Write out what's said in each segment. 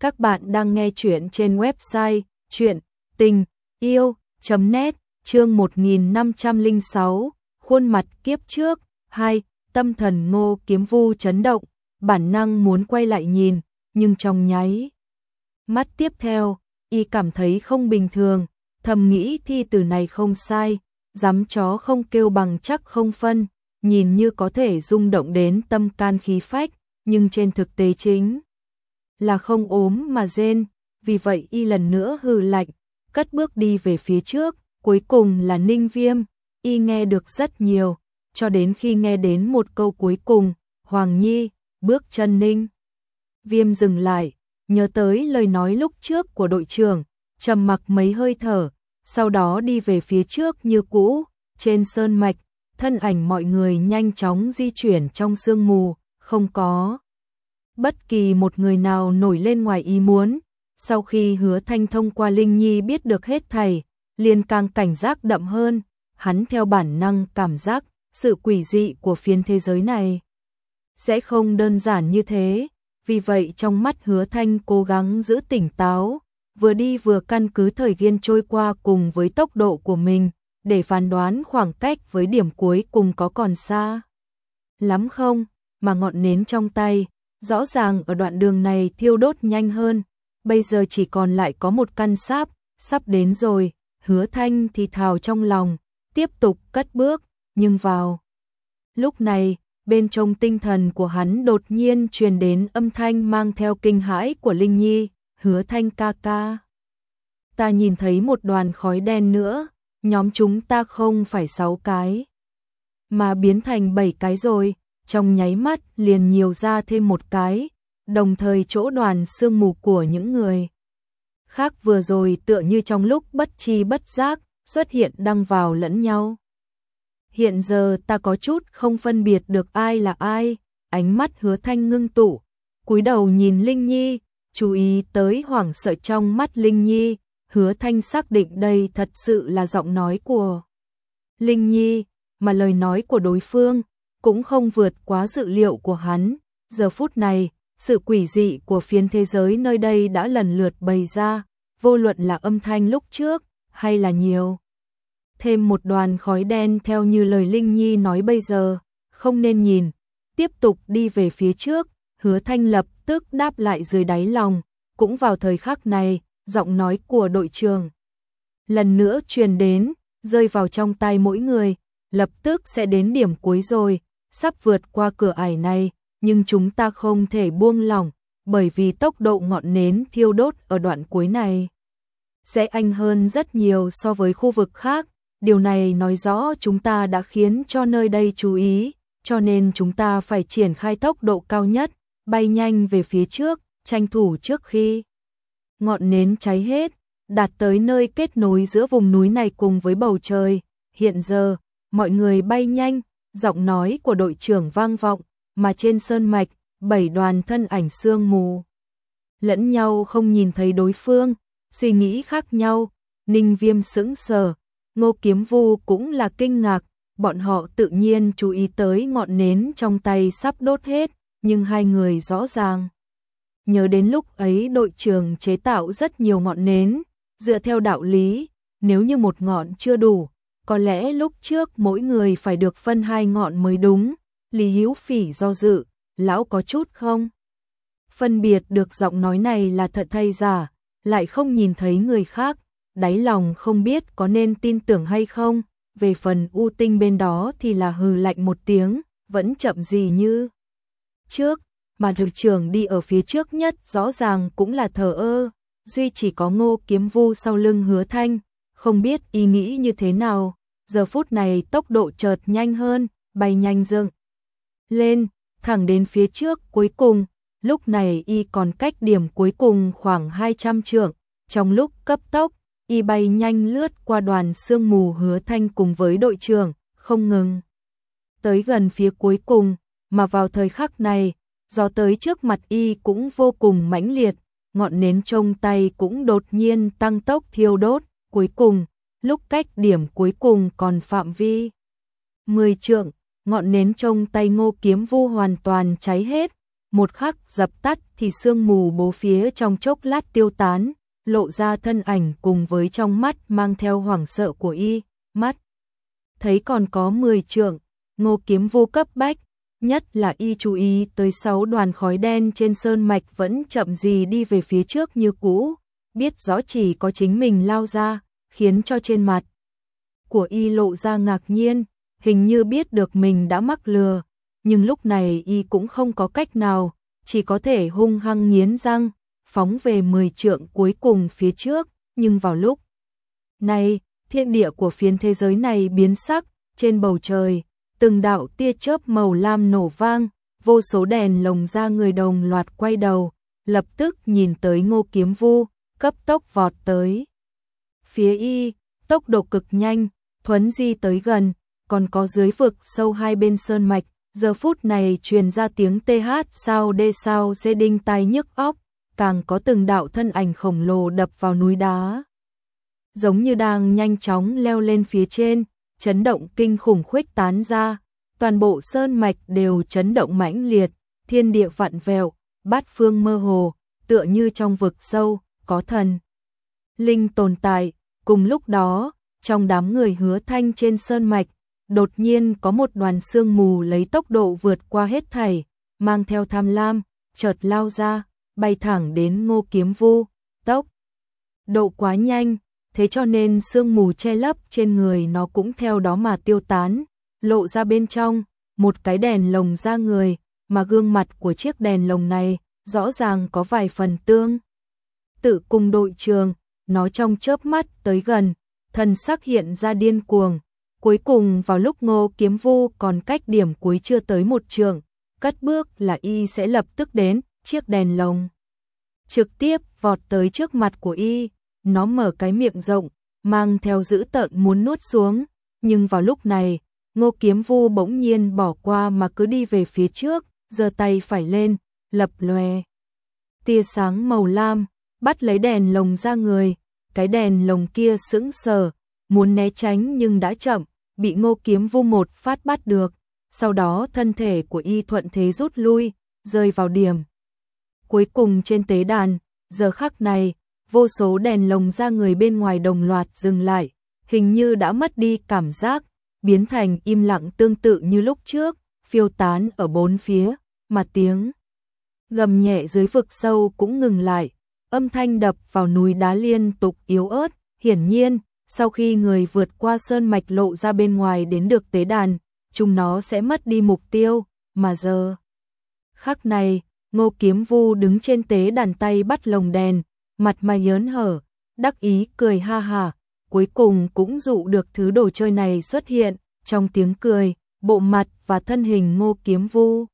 Các bạn đang nghe chuyện trên website chuyện tình yêu.net chương 1506 Khuôn mặt kiếp trước 2 Tâm thần ngô kiếm vu chấn động, Bản năng muốn quay lại nhìn, Nhưng trong nháy Mắt tiếp theo, Y cảm thấy không bình thường, Thầm nghĩ thi từ này không sai, Dám chó không kêu bằng chắc không phân, Nhìn như có thể rung động đến tâm can khí phách, Nhưng trên thực tế chính là không ốm mà rên, vì vậy y lần nữa hừ lạnh, cất bước đi về phía trước, cuối cùng là Ninh Viêm, y nghe được rất nhiều, cho đến khi nghe đến một câu cuối cùng, Hoàng Nhi, bước chân Ninh. Viêm dừng lại, nhớ tới lời nói lúc trước của đội trưởng, trầm mặc mấy hơi thở, sau đó đi về phía trước như cũ, trên sơn mạch, thân ảnh mọi người nhanh chóng di chuyển trong sương mù, không có bất kỳ một người nào nổi lên ngoài ý muốn. Sau khi hứa thanh thông qua Linh Nhi biết được hết thầy, liền càng cảnh giác đậm hơn, hắn theo bản năng cảm giác sự quỷ dị của phiên thế giới này. Sẽ không đơn giản như thế, vì vậy trong mắt hứa thanh cố gắng giữ tỉnh táo, vừa đi vừa căn cứ thời gian trôi qua cùng với tốc độ của mình, để phán đoán khoảng cách với điểm cuối cùng có còn xa. Lắm không, mà ngọn nến trong tay, Rõ ràng ở đoạn đường này thiêu đốt nhanh hơn, bây giờ chỉ còn lại có một căn sáp, sắp đến rồi, hứa thanh thì thào trong lòng, tiếp tục cất bước, nhưng vào. Lúc này, bên trong tinh thần của hắn đột nhiên truyền đến âm thanh mang theo kinh hãi của Linh Nhi, hứa thanh ca ca. Ta nhìn thấy một đoàn khói đen nữa, nhóm chúng ta không phải sáu cái, mà biến thành bảy cái rồi, trong nháy mắt liền nhiều ra thêm một cái, đồng thời chỗ đoàn sương mù của những người khác vừa rồi tựa như trong lúc bất chi bất giác xuất hiện đăng vào lẫn nhau. Hiện giờ ta có chút không phân biệt được ai là ai, ánh mắt hứa thanh ngưng tụ, cúi đầu nhìn Linh Nhi, chú ý tới hoảng sợ trong mắt Linh Nhi, hứa thanh xác định đây thật sự là giọng nói của Linh Nhi, mà lời nói của đối phương cũng không vượt quá dự liệu của hắn. Giờ phút này, sự quỷ dị của phiến thế giới nơi đây đã lần lượt bày ra, vô luận là âm thanh lúc trước, hay là nhiều. Thêm một đoàn khói đen theo như lời Linh Nhi nói bây giờ, không nên nhìn, tiếp tục đi về phía trước, hứa thanh lập tức đáp lại dưới đáy lòng, cũng vào thời khắc này, giọng nói của đội trường. Lần nữa truyền đến, rơi vào trong tay mỗi người, lập tức sẽ đến điểm cuối rồi, sắp vượt qua cửa ải này, nhưng chúng ta không thể buông lỏng, bởi vì tốc độ ngọn nến thiêu đốt ở đoạn cuối này sẽ anh hơn rất nhiều so với khu vực khác. Điều này nói rõ chúng ta đã khiến cho nơi đây chú ý, cho nên chúng ta phải triển khai tốc độ cao nhất, bay nhanh về phía trước, tranh thủ trước khi ngọn nến cháy hết, đạt tới nơi kết nối giữa vùng núi này cùng với bầu trời. Hiện giờ, mọi người bay nhanh, giọng nói của đội trưởng vang vọng, mà trên sơn mạch, bảy đoàn thân ảnh sương mù. Lẫn nhau không nhìn thấy đối phương, suy nghĩ khác nhau, ninh viêm sững sờ, ngô kiếm vu cũng là kinh ngạc, bọn họ tự nhiên chú ý tới ngọn nến trong tay sắp đốt hết, nhưng hai người rõ ràng. Nhớ đến lúc ấy đội trưởng chế tạo rất nhiều ngọn nến, dựa theo đạo lý, nếu như một ngọn chưa đủ, có lẽ lúc trước mỗi người phải được phân hai ngọn mới đúng, Lý Hiếu Phỉ do dự, lão có chút không? Phân biệt được giọng nói này là thật thay giả, lại không nhìn thấy người khác, đáy lòng không biết có nên tin tưởng hay không, về phần u tinh bên đó thì là hừ lạnh một tiếng, vẫn chậm gì như trước, mà thực trưởng đi ở phía trước nhất rõ ràng cũng là thờ ơ, duy chỉ có ngô kiếm vu sau lưng hứa thanh, không biết ý nghĩ như thế nào, giờ phút này tốc độ chợt nhanh hơn, bay nhanh dựng lên, thẳng đến phía trước cuối cùng, lúc này y còn cách điểm cuối cùng khoảng 200 trượng, trong lúc cấp tốc, y bay nhanh lướt qua đoàn sương mù hứa thanh cùng với đội trưởng, không ngừng. Tới gần phía cuối cùng, mà vào thời khắc này, gió tới trước mặt y cũng vô cùng mãnh liệt, ngọn nến trong tay cũng đột nhiên tăng tốc thiêu đốt, cuối cùng, lúc cách điểm cuối cùng còn phạm vi. Mười trượng, ngọn nến trong tay ngô kiếm vu hoàn toàn cháy hết, một khắc dập tắt thì sương mù bố phía trong chốc lát tiêu tán, lộ ra thân ảnh cùng với trong mắt mang theo hoảng sợ của y, mắt. Thấy còn có 10 trượng, ngô kiếm Vu cấp bách, nhất là y chú ý tới sáu đoàn khói đen trên sơn mạch vẫn chậm gì đi về phía trước như cũ, biết rõ chỉ có chính mình lao ra, khiến cho trên mặt của y lộ ra ngạc nhiên, hình như biết được mình đã mắc lừa, nhưng lúc này y cũng không có cách nào, chỉ có thể hung hăng nghiến răng, phóng về 10 trượng cuối cùng phía trước, nhưng vào lúc này, thiên địa của phiến thế giới này biến sắc, trên bầu trời, từng đạo tia chớp màu lam nổ vang, vô số đèn lồng ra người đồng loạt quay đầu, lập tức nhìn tới ngô kiếm vu, cấp tốc vọt tới. Phía y, tốc độ cực nhanh, thuấn di tới gần, còn có dưới vực sâu hai bên sơn mạch, giờ phút này truyền ra tiếng TH sao đê sao dê đinh tai nhức óc, càng có từng đạo thân ảnh khổng lồ đập vào núi đá. Giống như đang nhanh chóng leo lên phía trên, chấn động kinh khủng khuếch tán ra, toàn bộ sơn mạch đều chấn động mãnh liệt, thiên địa vặn vẹo, bát phương mơ hồ, tựa như trong vực sâu, có thần. Linh tồn tại, cùng lúc đó, trong đám người hứa thanh trên sơn mạch, đột nhiên có một đoàn sương mù lấy tốc độ vượt qua hết thảy, mang theo tham lam, chợt lao ra, bay thẳng đến ngô kiếm vu, tốc. Độ quá nhanh, thế cho nên sương mù che lấp trên người nó cũng theo đó mà tiêu tán, lộ ra bên trong, một cái đèn lồng ra người, mà gương mặt của chiếc đèn lồng này rõ ràng có vài phần tương. Tự cùng đội trường, nó trong chớp mắt tới gần, thần sắc hiện ra điên cuồng. Cuối cùng vào lúc ngô kiếm vu còn cách điểm cuối chưa tới một trường, cất bước là y sẽ lập tức đến, chiếc đèn lồng. Trực tiếp vọt tới trước mặt của y, nó mở cái miệng rộng, mang theo dữ tợn muốn nuốt xuống, nhưng vào lúc này, ngô kiếm vu bỗng nhiên bỏ qua mà cứ đi về phía trước, giơ tay phải lên, lập lòe. Tia sáng màu lam, bắt lấy đèn lồng ra người, cái đèn lồng kia sững sờ, muốn né tránh nhưng đã chậm, bị ngô kiếm vu một phát bắt được, sau đó thân thể của y thuận thế rút lui, rơi vào điểm. Cuối cùng trên tế đàn, giờ khắc này, vô số đèn lồng ra người bên ngoài đồng loạt dừng lại, hình như đã mất đi cảm giác, biến thành im lặng tương tự như lúc trước, phiêu tán ở bốn phía, mà tiếng gầm nhẹ dưới vực sâu cũng ngừng lại, âm thanh đập vào núi đá liên tục yếu ớt, hiển nhiên, sau khi người vượt qua sơn mạch lộ ra bên ngoài đến được tế đàn, chúng nó sẽ mất đi mục tiêu, mà giờ. Khắc này, ngô kiếm vu đứng trên tế đàn tay bắt lồng đèn, mặt mày nhớn hở, đắc ý cười ha ha, cuối cùng cũng dụ được thứ đồ chơi này xuất hiện, trong tiếng cười, bộ mặt và thân hình ngô kiếm vu.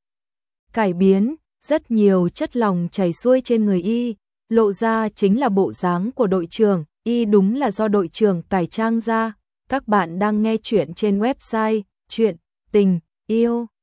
Cải biến, rất nhiều chất lòng chảy xuôi trên người y, lộ ra chính là bộ dáng của đội trưởng, y đúng là do đội trưởng cải trang ra. Các bạn đang nghe chuyện trên website chuyện tình yêu.net